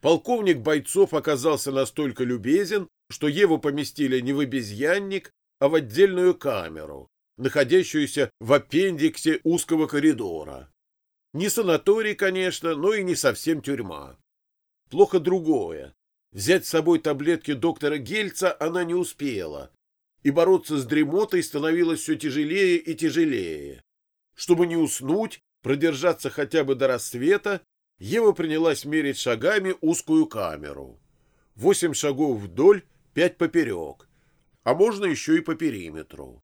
Полковник Бойцов оказался настолько любезен, что Еву поместили не в обезьянник, а в отдельную камеру, находящуюся в аппендиксе узкого коридора. Не санаторий, конечно, но и не совсем тюрьма. Плохо другое. Взять с собой таблетки доктора Гельца она не успела, и бороться с дремотой становилось все тяжелее и тяжелее. Чтобы не уснуть, продержаться хотя бы до рассвета, Ева принялась мерить шагами узкую камеру. Восемь шагов вдоль, пять поперек, а можно еще и по периметру.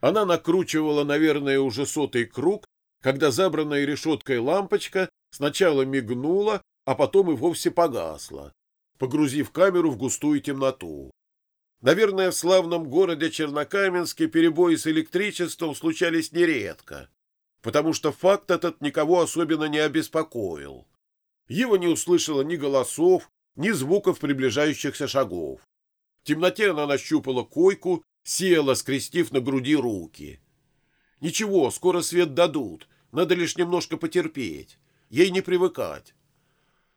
Она накручивала, наверное, уже сотый круг, когда забранная решеткой лампочка сначала мигнула, а потом и вовсе погасла, погрузив камеру в густую темноту. Наверное, в славном городе Чернокаменске перебои с электричеством случались нередко, потому что факт этот никого особенно не обеспокоил. Его не услышала ни голосов, ни звуков приближающихся шагов. В темноте она нащупала койку, села, скрестив на груди руки. Ничего, скоро свет дадут, надо лишь немножко потерпеть, ей не привыкать.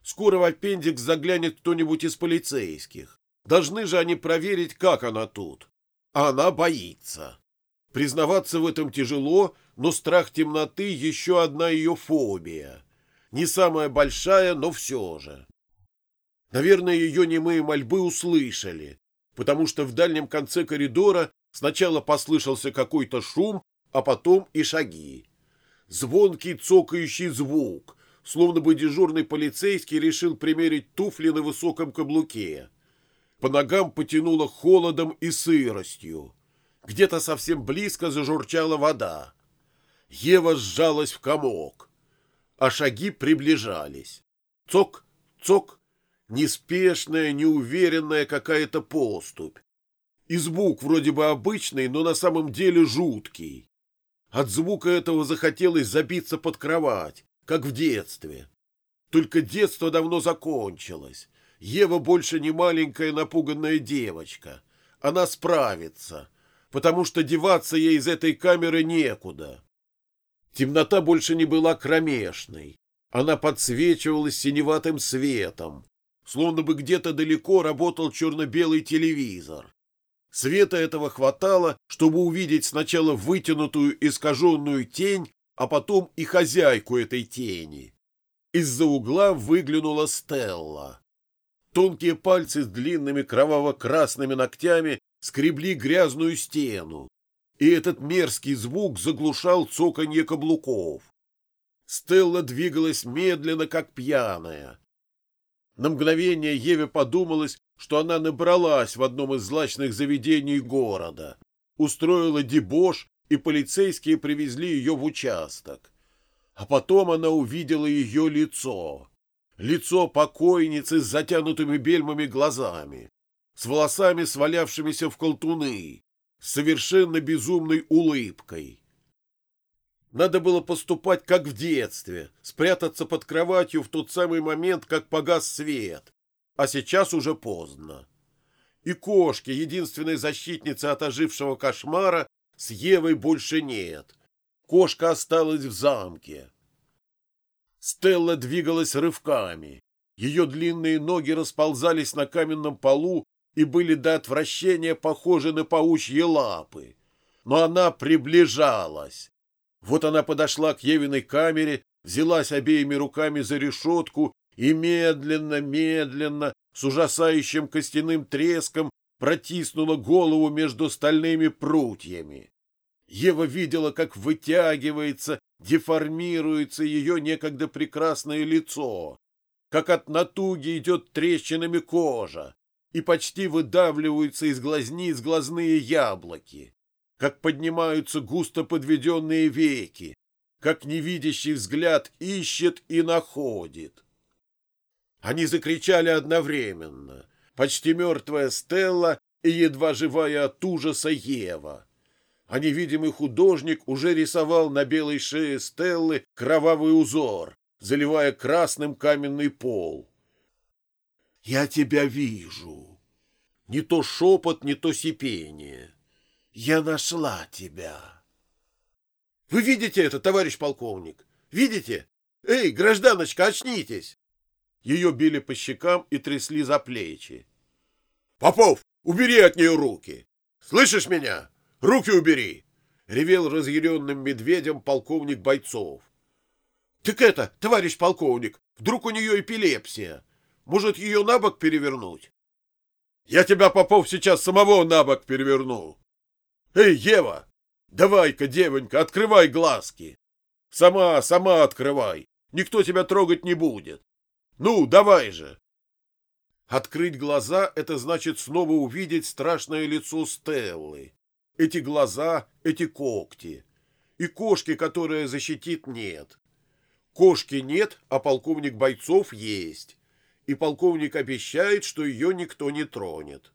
Скоро в аппендикс заглянет кто-нибудь из полицейских. Должны же они проверить, как она тут. А она боится. Признаваться в этом тяжело, но страх темноты — еще одна ее фобия. Не самая большая, но все же. Наверное, ее немые мольбы услышали, потому что в дальнем конце коридора сначала послышался какой-то шум, а потом и шаги. Звонкий цокающий звук, словно бы дежурный полицейский решил примерить туфли на высоком каблуке. По ногам потянуло холодом и сыростью. Где-то совсем близко зажурчала вода. Ева сжалась в комок, а шаги приближались. Цок, цок, неспешная, неуверенная какая-то поступь. И звук вроде бы обычный, но на самом деле жуткий. От звука этого захотелось забиться под кровать, как в детстве. Только детство давно закончилось. Ева больше не маленькая напуганная девочка. Она справится, потому что деваться ей из этой камеры некуда. Темнота больше не была кромешной. Она подсвечивалась синеватым светом, словно бы где-то далеко работал черно-белый телевизор. Света этого хватало, чтобы увидеть сначала вытянутую искаженную тень, а потом и хозяйку этой тени. Из-за угла выглянула Стелла. Тонкие пальцы с длинными кроваво-красными ногтями скребли грязную стену, и этот мерзкий звук заглушал цоканье каблуков. Стелла двигалась медленно, как пьяная. На мгновение Еве подумалось, что она набралась в одном из злачных заведений города, устроила дебош, и полицейские привезли ее в участок. А потом она увидела ее лицо. Лицо покойницы с затянутыми бельмами глазами, с волосами, свалявшимися в колтуны, совершенно безумной улыбкой. Надо было поступать как в детстве, спрятаться под кроватью в тот самый момент, как погас свет. А сейчас уже поздно. И кошки, единственной защитницы от ожившего кошмара, с Евой больше нет. Кошка осталась в замке. Стелла двигалась рывками. Ее длинные ноги расползались на каменном полу и были до отвращения похожи на паучьи лапы. Но она приближалась. Вот она подошла к Евиной камере, взялась обеими руками за решетку и медленно, медленно, с ужасающим костяным треском протиснула голову между стальными прутьями. Ева видела, как вытягивается, деформируется ее некогда прекрасное лицо, как от натуги идет трещинами кожа, и почти выдавливаются из глазниц глазные яблоки, как поднимаются густо подведенные веки, как невидящий взгляд ищет и находит. Они закричали одновременно, почти мертвая Стелла и едва живая от ужаса Ева. А невидимый художник уже рисовал на белой шее Стеллы кровавый узор, заливая красным каменный пол. «Я тебя вижу!» Не то шепот, не то сипение. «Я нашла тебя!» «Вы видите это, товарищ полковник? Видите? Эй, гражданочка, очнитесь!» Ее били по щекам и трясли за плечи. «Попов, убери от нее руки! Слышишь меня? Руки убери!» — ревел разъяренным медведем полковник бойцов. «Так это, товарищ полковник, вдруг у нее эпилепсия? Может, ее на бок перевернуть?» «Я тебя, Попов, сейчас самого на бок переверну!» «Эй, Ева, давай-ка, девонька, открывай глазки!» «Сама, сама открывай, никто тебя трогать не будет!» «Ну, давай же!» Открыть глаза — это значит снова увидеть страшное лицо Стеллы. Эти глаза, эти когти. И кошки, которая защитит, нет. Кошки нет, а полковник бойцов есть. И полковник обещает, что ее никто не тронет.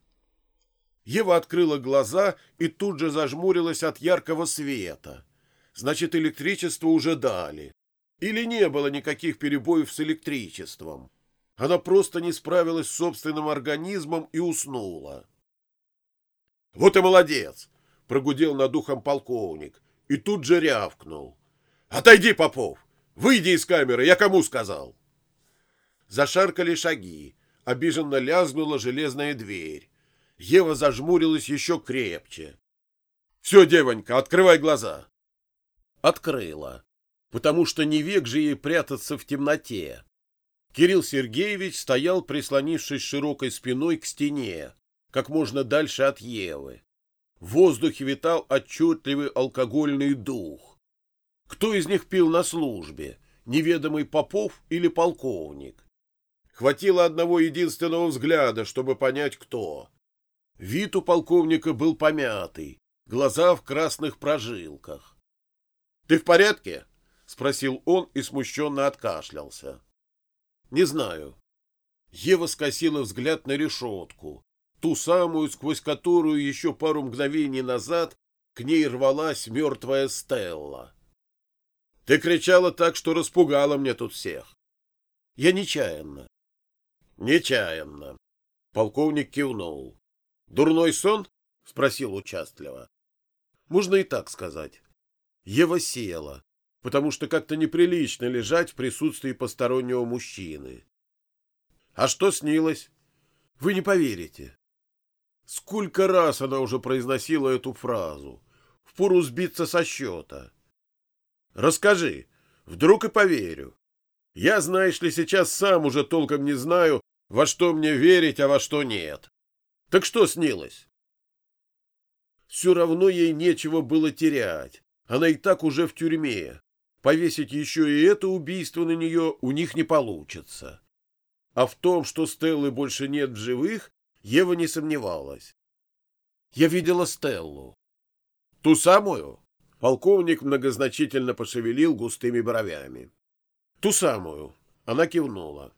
Ева открыла глаза и тут же зажмурилась от яркого света. Значит, электричество уже дали. Или не было никаких перебоев с электричеством. Она просто не справилась с собственным организмом и уснула. «Вот и молодец!» — прогудел над ухом полковник и тут же рявкнул. «Отойди, Попов! Выйди из камеры, я кому сказал?» Зашаркали шаги, обиженно лязгнула железная дверь. Ева зажмурилась еще крепче. «Все, девонька, открывай глаза!» Открыла, потому что не век же ей прятаться в темноте. Кирилл Сергеевич стоял, прислонившись широкой спиной к стене, как можно дальше от Евы. В воздухе витал отчетливый алкогольный дух. Кто из них пил на службе, неведомый Попов или полковник? Хватило одного единственного взгляда, чтобы понять, кто. Вид у полковника был помятый, глаза в красных прожилках. — Ты в порядке? — спросил он и смущенно откашлялся. Не знаю. Ева скосила взгляд на решетку, ту самую, сквозь которую еще пару мгновений назад к ней рвалась мертвая Стелла. Ты кричала так, что распугала мне тут всех. Я нечаянно. Нечаянно. Полковник кивнул. Дурной сон? Спросил участливо. Можно и так сказать. Ева села, потому что как-то неприлично лежать в присутствии постороннего мужчины. А что снилось? Вы не поверите. Сколько раз она уже произносила эту фразу. Впору сбиться со счета. Расскажи, вдруг и поверю. Я, знаешь ли, сейчас сам уже толком не знаю, во что мне верить, а во что нет. Так что снилось? Все равно ей нечего было терять. Она и так уже в тюрьме повесить еще и это убийство на нее у них не получится. А в том, что Стеллы больше нет в живых, Ева не сомневалась. Я видела Стеллу. Ту самую? Полковник многозначительно пошевелил густыми бровями. Ту самую. Она кивнула.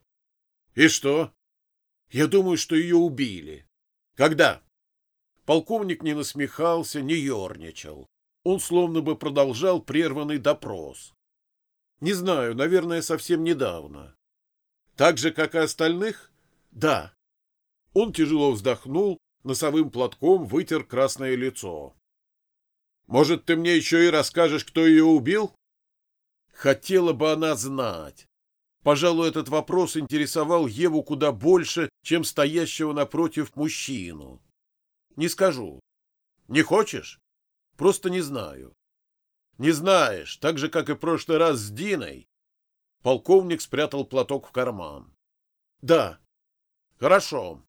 И что? Я думаю, что ее убили. Когда? Полковник не насмехался, не ерничал. Он словно бы продолжал прерванный допрос. Не знаю, наверное, совсем недавно. Так же, как и остальных? Да. Он тяжело вздохнул, носовым платком вытер красное лицо. Может, ты мне еще и расскажешь, кто ее убил? Хотела бы она знать. Пожалуй, этот вопрос интересовал Еву куда больше, чем стоящего напротив мужчину. Не скажу. Не хочешь? Просто не знаю. Не знаешь, так же, как и прошлый раз с Диной. Полковник спрятал платок в карман. Да. Хорошо.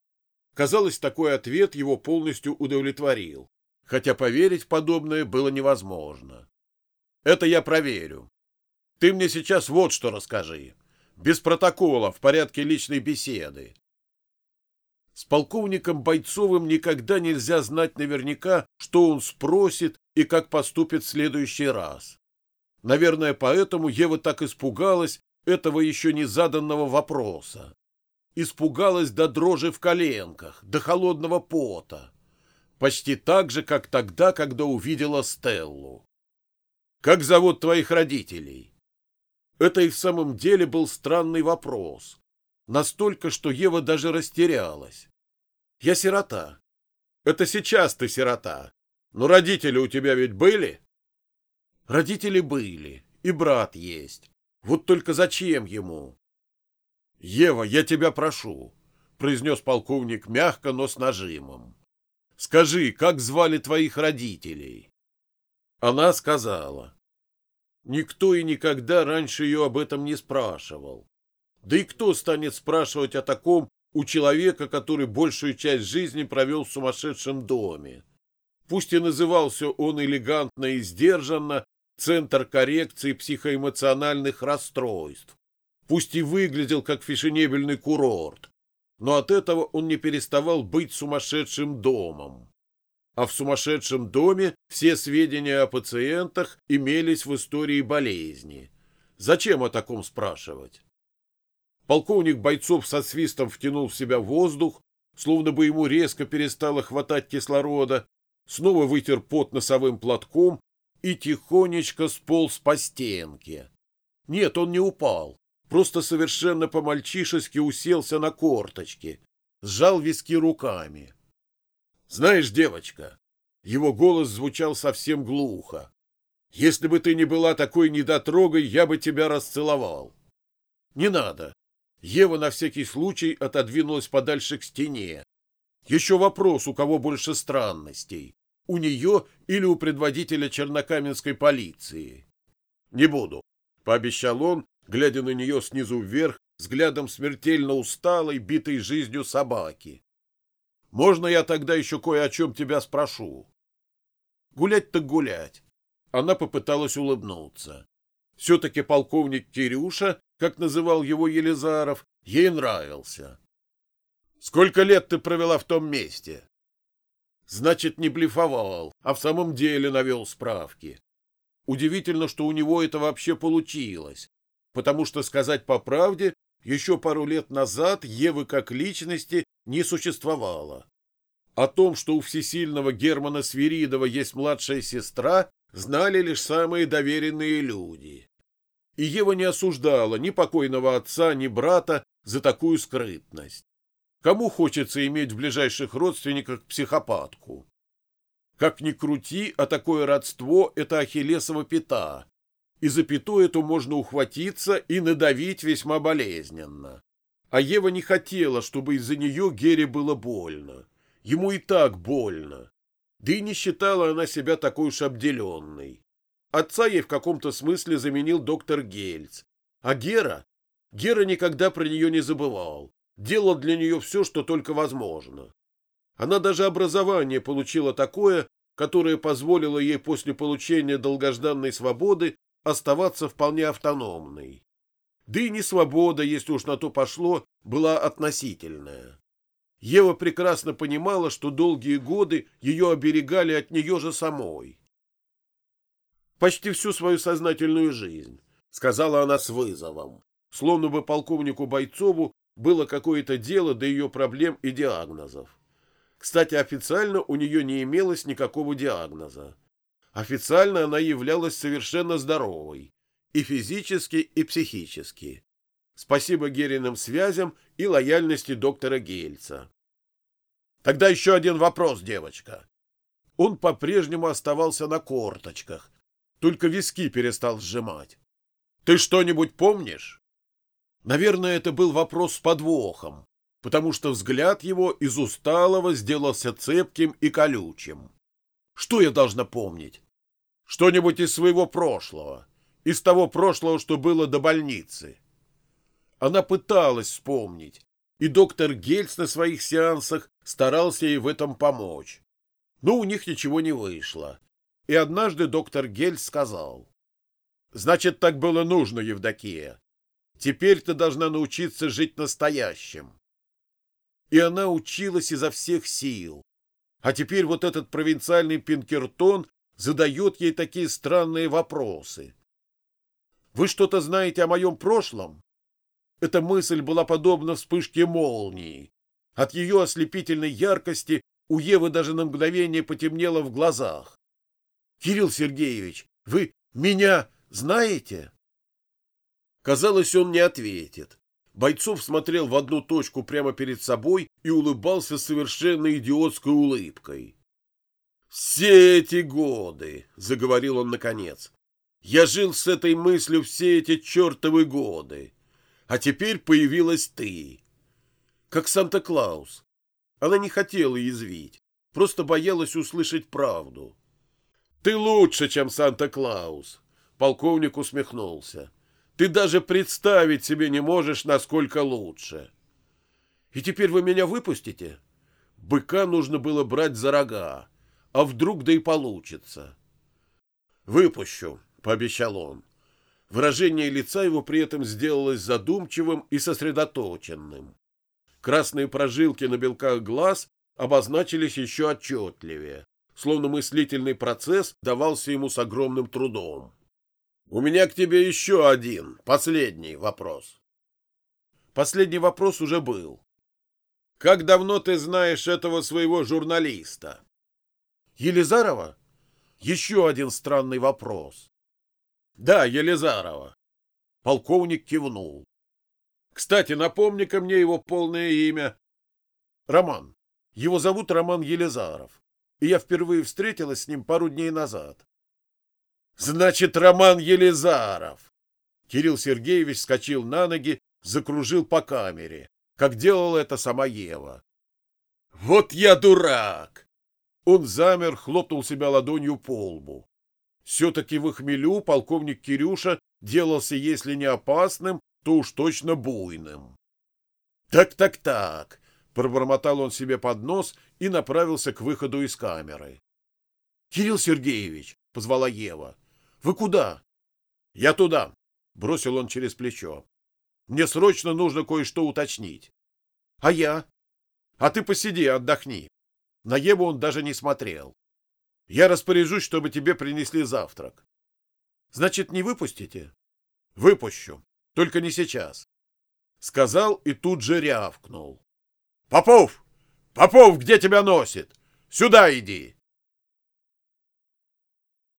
Казалось, такой ответ его полностью удовлетворил, хотя поверить в подобное было невозможно. Это я проверю. Ты мне сейчас вот что расскажи. Без протокола, в порядке личной беседы. С полковником Бойцовым никогда нельзя знать наверняка, что он спросит и как поступит в следующий раз. Наверное, поэтому Ева так испугалась этого еще не заданного вопроса. Испугалась до дрожи в коленках, до холодного пота. Почти так же, как тогда, когда увидела Стеллу. «Как зовут твоих родителей?» Это и в самом деле был странный вопрос. Настолько, что Ева даже растерялась. Я сирота. Это сейчас ты сирота. Но родители у тебя ведь были? Родители были, и брат есть. Вот только зачем ему? Ева, я тебя прошу, произнес полковник мягко, но с нажимом. Скажи, как звали твоих родителей? Она сказала. Никто и никогда раньше ее об этом не спрашивал. Да и кто станет спрашивать о таком у человека, который большую часть жизни провел в сумасшедшем доме? Пусть и назывался он элегантно и сдержанно Центр коррекции психоэмоциональных расстройств. Пусть и выглядел как фешенебельный курорт, но от этого он не переставал быть сумасшедшим домом. А в сумасшедшем доме все сведения о пациентах имелись в истории болезни. Зачем о таком спрашивать? Полковник бойцов со свистом втянул в себя воздух, словно бы ему резко перестало хватать кислорода, снова вытер пот носовым платком и тихонечко сполз по стенке. Нет, он не упал, просто совершенно по-мальчишески уселся на корточки, сжал виски руками. «Знаешь, девочка...» Его голос звучал совсем глухо. «Если бы ты не была такой недотрогой, я бы тебя расцеловал». «Не надо». Ева на всякий случай отодвинулась подальше к стене. Еще вопрос, у кого больше странностей. У нее или у предводителя чернокаменской полиции. «Не буду», — пообещал он, глядя на нее снизу вверх, взглядом смертельно усталой, битой жизнью собаки. «Можно я тогда еще кое о чем тебя спрошу?» «Гулять так гулять». Она попыталась улыбнуться. Все-таки полковник Кирюша, как называл его Елизаров, ей нравился. «Сколько лет ты провела в том месте?» «Значит, не блефовал, а в самом деле навел справки. Удивительно, что у него это вообще получилось потому что, сказать по правде, еще пару лет назад Евы как личности не существовало. О том, что у всесильного Германа Свиридова есть младшая сестра, знали лишь самые доверенные люди. И Ева не осуждала ни покойного отца, ни брата за такую скрытность. Кому хочется иметь в ближайших родственниках психопатку? Как ни крути, а такое родство — это ахиллесова пята, и за пяту эту можно ухватиться и надавить весьма болезненно. А Ева не хотела, чтобы из-за нее Гере было больно. Ему и так больно. Да и не считала она себя такой уж обделенной. Отца ей в каком-то смысле заменил доктор Гельц. А Гера? Гера никогда про нее не забывал. Делал для нее все, что только возможно. Она даже образование получила такое, которое позволило ей после получения долгожданной свободы оставаться вполне автономной. Да и не свобода, если уж на то пошло, была относительная. Ева прекрасно понимала, что долгие годы ее оберегали от нее же самой. «Почти всю свою сознательную жизнь», — сказала она с вызовом, словно бы полковнику Бойцову было какое-то дело до ее проблем и диагнозов. Кстати, официально у нее не имелось никакого диагноза. Официально она являлась совершенно здоровой, и физически, и психически. Спасибо Гериным связям и лояльности доктора Гельца. Тогда еще один вопрос, девочка. Он по-прежнему оставался на корточках, только виски перестал сжимать. Ты что-нибудь помнишь? Наверное, это был вопрос с подвохом, потому что взгляд его из усталого сделался цепким и колючим. Что я должна помнить? Что-нибудь из своего прошлого, из того прошлого, что было до больницы. Она пыталась вспомнить, и доктор Гельц на своих сеансах старался ей в этом помочь. Но у них ничего не вышло. И однажды доктор Гельц сказал, «Значит, так было нужно, Евдокия. Теперь ты должна научиться жить настоящим». И она училась изо всех сил, а теперь вот этот провинциальный Пинкертон задает ей такие странные вопросы. «Вы что-то знаете о моем прошлом?» Эта мысль была подобна вспышке молнии. От ее ослепительной яркости у Евы даже на мгновение потемнело в глазах. «Кирилл Сергеевич, вы меня знаете?» Казалось, он не ответит. Бойцов смотрел в одну точку прямо перед собой и улыбался совершенно идиотской улыбкой. «Все эти годы», — заговорил он наконец, — «я жил с этой мыслью все эти чертовы годы. А теперь появилась ты. Как Санта-Клаус. Она не хотела язвить, просто боялась услышать правду. Ты лучше, чем Санта-Клаус. Полковник усмехнулся. Ты даже представить себе не можешь, насколько лучше. И теперь вы меня выпустите? Быка нужно было брать за рога. А вдруг да и получится? Выпущу, пообещал он. Выражение лица его при этом сделалось задумчивым и сосредоточенным. Красные прожилки на белках глаз обозначились еще отчетливее, словно мыслительный процесс давался ему с огромным трудом. «У меня к тебе еще один, последний вопрос». Последний вопрос уже был. «Как давно ты знаешь этого своего журналиста?» «Елизарова?» Еще один странный вопрос. Да, Елизарова. Полковник кивнул. Кстати, напомни-ка мне его полное имя. Роман. Его зовут Роман Елизаров. И я впервые встретилась с ним пару дней назад. Значит, Роман Елизаров. Кирилл Сергеевич вскочил на ноги, закружил по камере, как делала это сама Ева. Вот я дурак! Он замер, хлопнул себя ладонью по лбу. Все-таки в хмелю полковник Кирюша делался, если не опасным, то уж точно буйным. «Так-так-так», — пробормотал он себе под нос и направился к выходу из камеры. «Кирилл Сергеевич», — позвала Ева, — «вы куда?» «Я туда», — бросил он через плечо. «Мне срочно нужно кое-что уточнить». «А я?» «А ты посиди, отдохни». На Еву он даже не смотрел. Я распоряжусь, чтобы тебе принесли завтрак. Значит, не выпустите? Выпущу. Только не сейчас. Сказал и тут же рявкнул. Попов! Попов, где тебя носит? Сюда иди!